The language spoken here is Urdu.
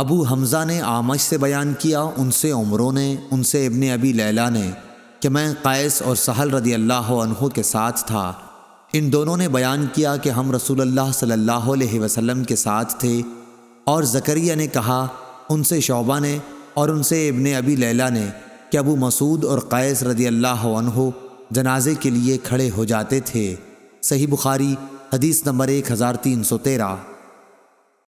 ابو حمزہ نے آمش سے بیان کیا، ان سے عمروں نے، ان سے ابن ابی لیلا نے کہ میں قیس اور سہل رضی اللہ عنہ کے ساتھ تھا۔ ان دونوں نے بیان کیا کہ ہم رسول اللہ صلی اللہ علیہ وسلم کے ساتھ تھے۔ اور زکریہ نے کہا، ان سے شعبہ نے اور ان سے ابن ابی لیلا نے کہ ابو مسعود اور قیس رضی اللہ عنہ جنازے کے لیے کھڑے ہو جاتے تھے۔ صحیح بخاری، حدیث نمبر ایک ہزار تین سو تیرہ۔